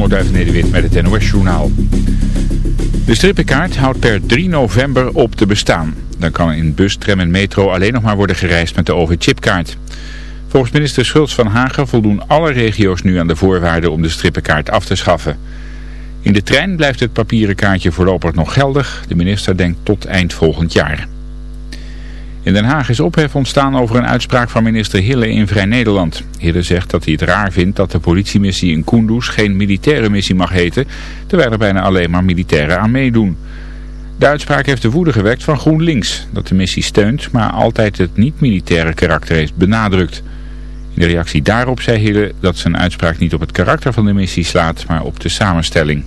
Onderduif Nederwit met het NOS-journaal. De strippenkaart houdt per 3 november op te bestaan. Dan kan in bus, tram en metro alleen nog maar worden gereisd met de OV-chipkaart. Volgens minister Schultz van Hagen voldoen alle regio's nu aan de voorwaarden om de strippenkaart af te schaffen. In de trein blijft het papieren kaartje voorlopig nog geldig. De minister denkt tot eind volgend jaar. In Den Haag is ophef ontstaan over een uitspraak van minister Hille in Vrij Nederland. Hille zegt dat hij het raar vindt dat de politiemissie in Kunduz geen militaire missie mag heten, terwijl er bijna alleen maar militairen aan meedoen. De uitspraak heeft de woede gewekt van GroenLinks, dat de missie steunt, maar altijd het niet-militaire karakter heeft benadrukt. In de reactie daarop zei Hille dat zijn uitspraak niet op het karakter van de missie slaat, maar op de samenstelling.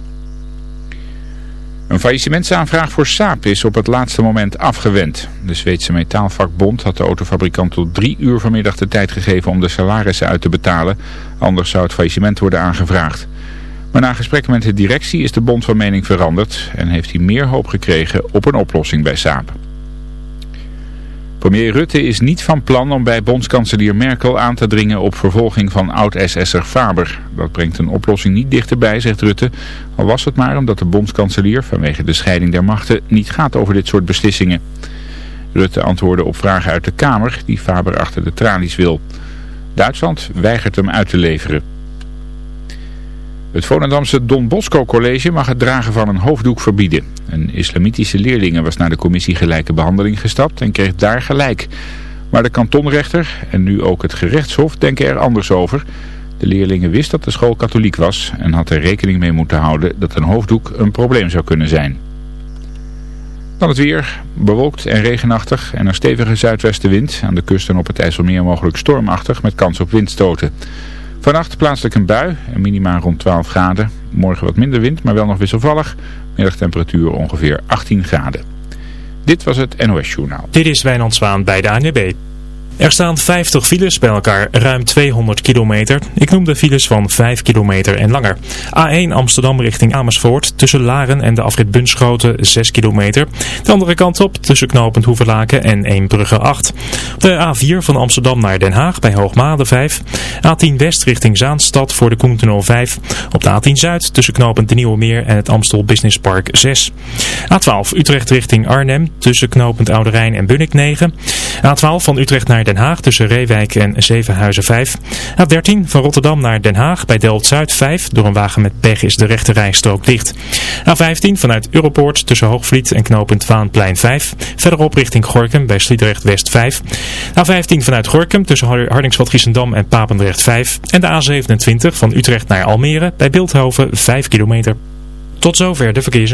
Een faillissementsaanvraag voor Saab is op het laatste moment afgewend. De Zweedse metaalvakbond had de autofabrikant tot drie uur vanmiddag de tijd gegeven om de salarissen uit te betalen. Anders zou het faillissement worden aangevraagd. Maar na gesprek met de directie is de bond van mening veranderd en heeft hij meer hoop gekregen op een oplossing bij Saab. Premier Rutte is niet van plan om bij bondskanselier Merkel aan te dringen op vervolging van oud-SS'er Faber. Dat brengt een oplossing niet dichterbij, zegt Rutte. Al was het maar omdat de bondskanselier vanwege de scheiding der machten niet gaat over dit soort beslissingen. Rutte antwoordde op vragen uit de Kamer die Faber achter de tralies wil. Duitsland weigert hem uit te leveren. Het Volendamse Don Bosco College mag het dragen van een hoofddoek verbieden. Een islamitische leerling was naar de commissie gelijke behandeling gestapt en kreeg daar gelijk. Maar de kantonrechter en nu ook het gerechtshof denken er anders over. De leerlingen wist dat de school katholiek was en had er rekening mee moeten houden dat een hoofddoek een probleem zou kunnen zijn. Dan het weer, bewolkt en regenachtig en een stevige zuidwestenwind. Aan de kust en op het IJsselmeer mogelijk stormachtig met kans op windstoten. Vannacht plaatselijk een bui, een minima rond 12 graden. Morgen wat minder wind, maar wel nog wisselvallig. Middagtemperatuur ongeveer 18 graden. Dit was het NOS Journaal. Dit is Wijnand Zwaan bij de ANWB. Er staan 50 files bij elkaar, ruim 200 kilometer. Ik noem de files van 5 kilometer en langer. A1 Amsterdam richting Amersfoort, tussen Laren en de afrit Bunschoten 6 kilometer. De andere kant op, tussen knooppunt Hoeverlaken en Eembrugge 8. De A4 van Amsterdam naar Den Haag bij Hoogmade 5. A10 West richting Zaanstad voor de Koentunnel 5. Op de A10 Zuid tussen knooppunt De Nieuwe Meer en het Amstel Business Park 6. A12 Utrecht richting Arnhem tussen knooppunt Oude Rijn en Bunnik 9. A12 van Utrecht naar Haag tussen Reewijk en Zevenhuizen 5. A13 van Rotterdam naar Den Haag bij Delft-Zuid 5. Door een wagen met pech is de rechte rijstrook dicht. A15 vanuit Europoort tussen Hoogvliet en knooppunt Vaanplein 5. Verderop richting Gorkum bij Sliedrecht West 5. A15 vanuit Gorkum tussen Hardingsveld Giessendam en Papendrecht 5. En de A27 van Utrecht naar Almere bij Beeldhoven 5 kilometer. Tot zover de verkeers.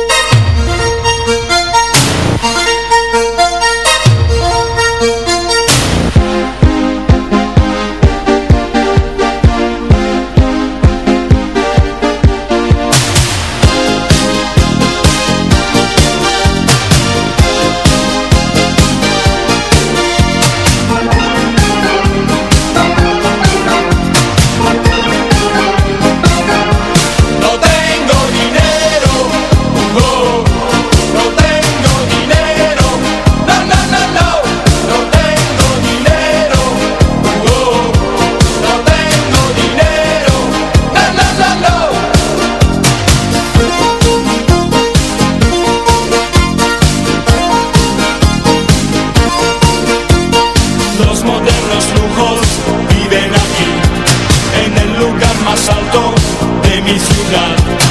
up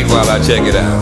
while I check it out?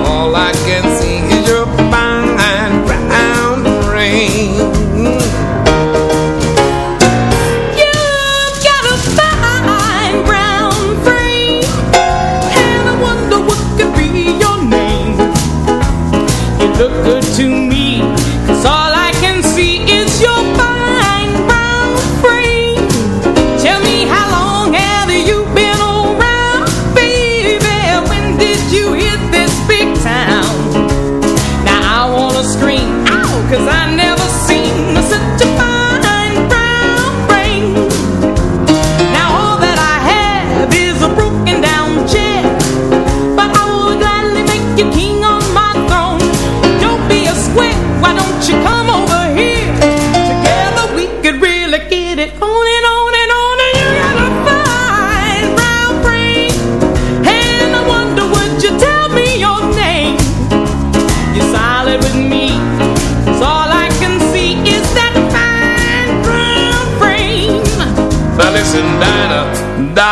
all I can see is your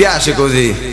piace così.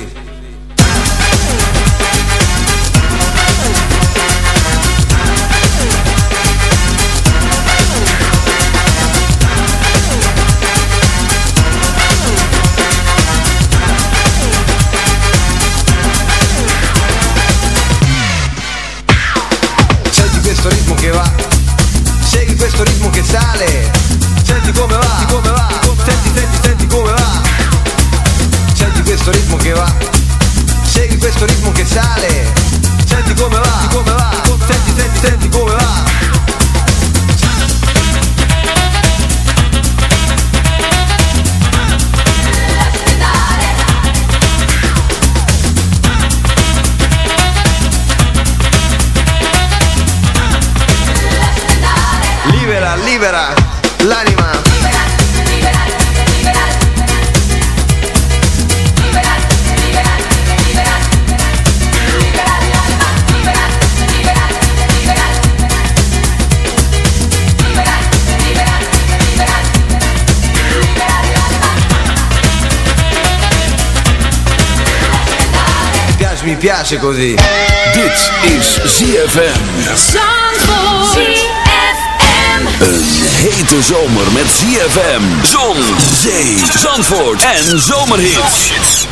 piace così. Dit is ZFM. Zandvoort. ZFM. Een hete zomer met ZFM. Zon, zee, zandvoort en zomerhits.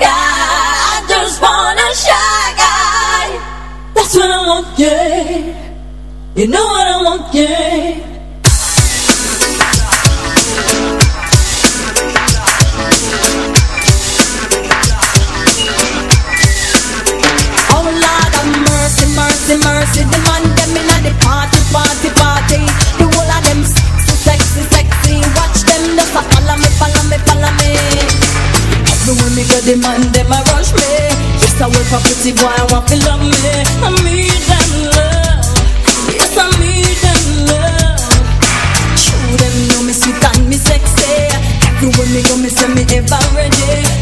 I just. That's. You know what I want. Oh Lord, mercy, mercy, mercy, the man them inna the party, party, party. because the man them a rush me. Yes, I work for pretty boy, I want to love me. I need them love. Yes, I need them love. Show them know me sweet and me sexy. Everywhere me go, me say me ever ready.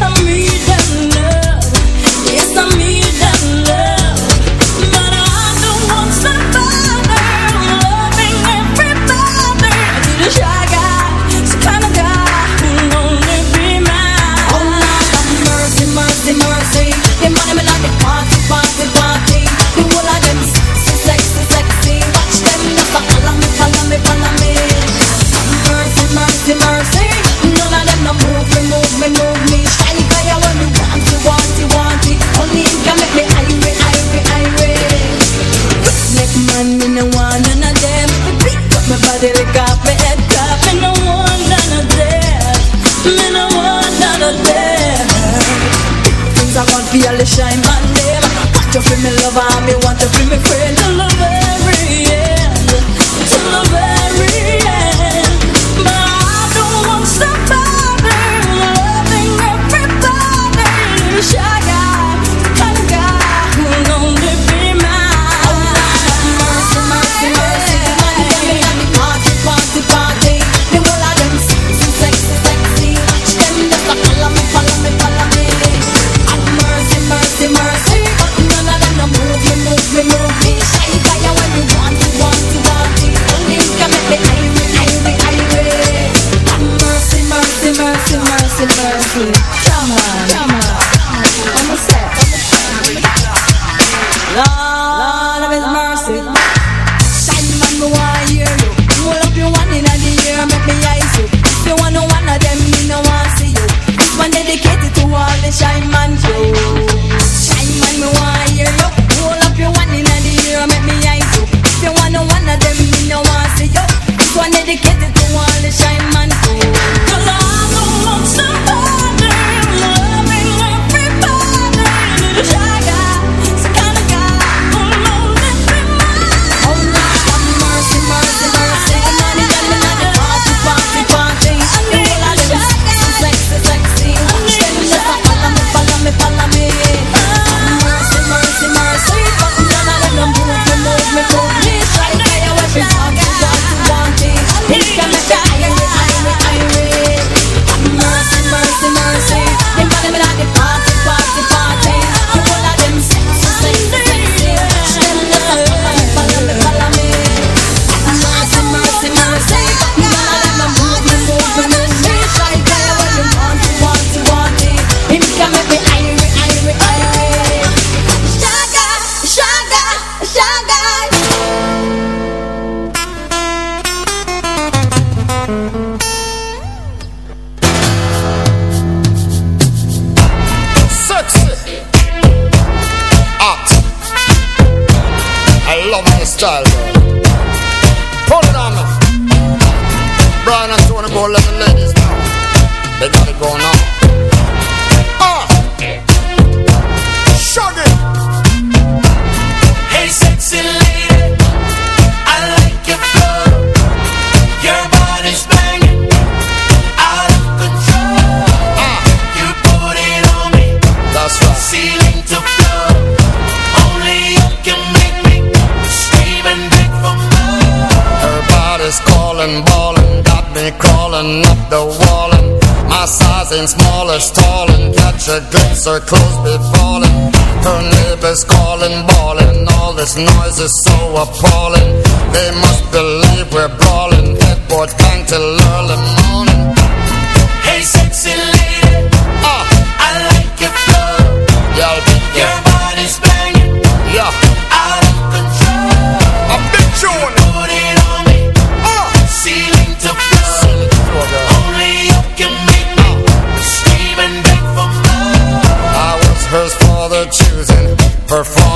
the style girl. It on me. Brian and Tony go let the ladies know. They got it going on. crawling up the wall and my size ain't smaller, and Catch a glimpse, her clothes be falling. Her neighbors calling, bawling. All this noise is so appalling. They must believe we're brawling. Headboard bang till early morning. Hey, sexy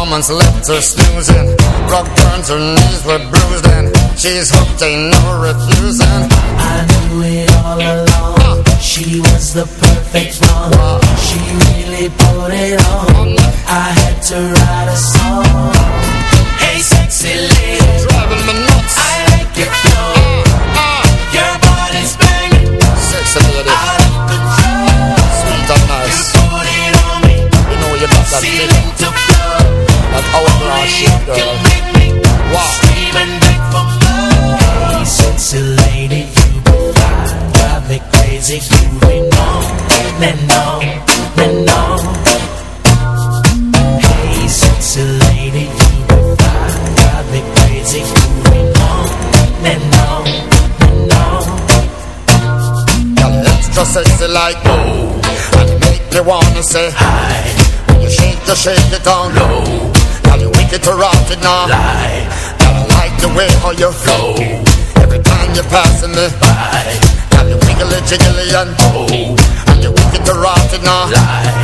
woman's left are snoozing. Rock burns her knees were bruised and She's hooked, ain't no refusing. I knew it all along. Uh, She was the perfect one. Uh, She really put it on. I had to write a song. Hey sexy lady. Driving me nuts. I like your flow. Uh, uh, Your body's banging. Sexy lady. Out of control. Sweet and nice. You put it on me. You know you got that rush it, girl. Wow. Hey, sexy lady, you be fine, drive me crazy, moving on and on and on. Hey, sexy lady, you be fine, drive me crazy, moving on and on extra sexy like oh, and make me wanna say hi. When you shake, you it down low. You wicked to rot it now. Lie. I like the way how you flow. Every time you're passing me by. Girl, you wiggly jiggly and oh, and you wicked to rot it now. Lie.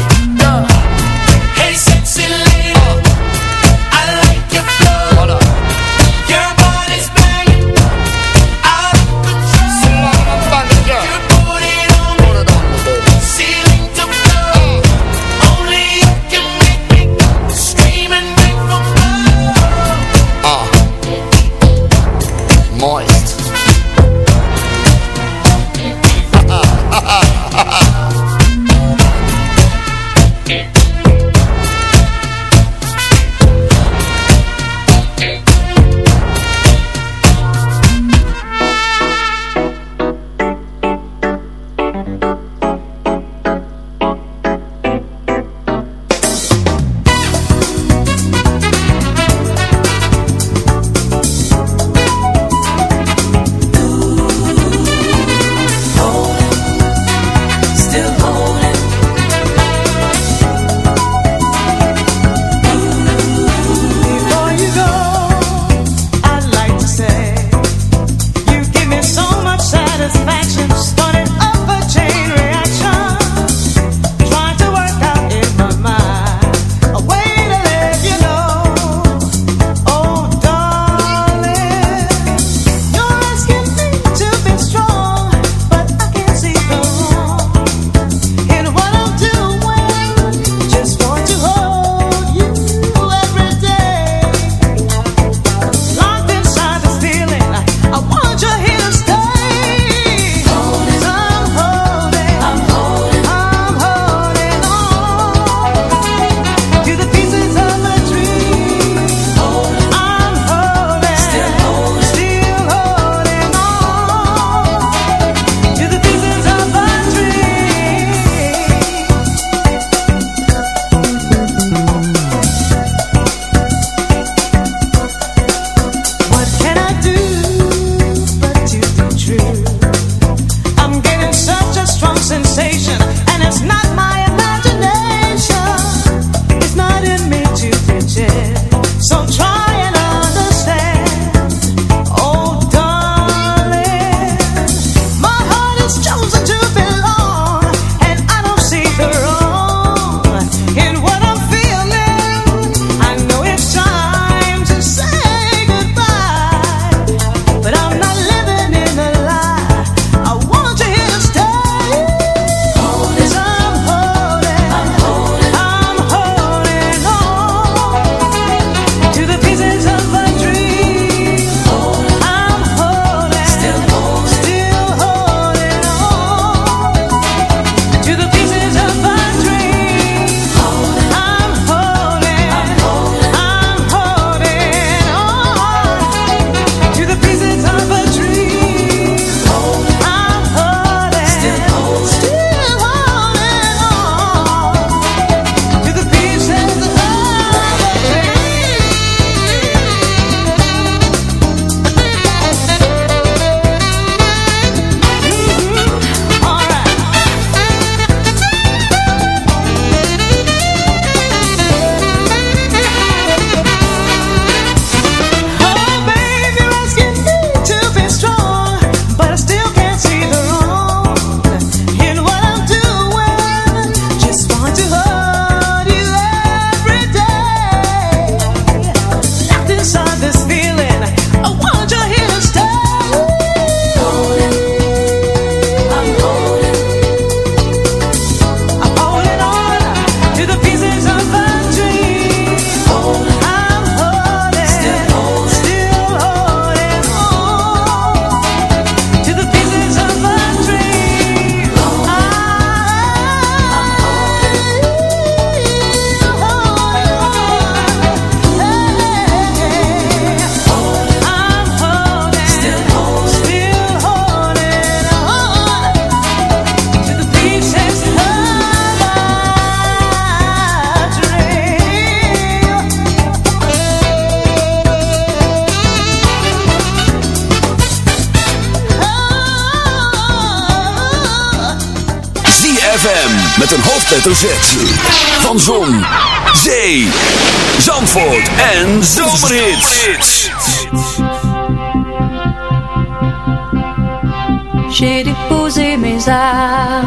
À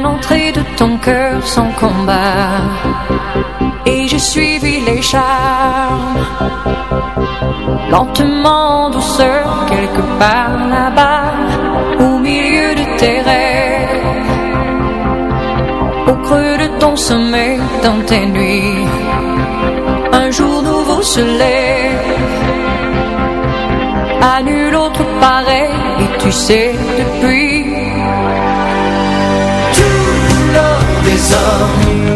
l'entrée de ton cœur sans combat. Et j'ai suivi les charmes, lentement, en douceur, quelque part là-bas, au milieu de tes rêves, au creux de ton sommeil, dans tes nuits. Un jour nouveau se lève, à nul autre pareil, et tu sais depuis tout l'or des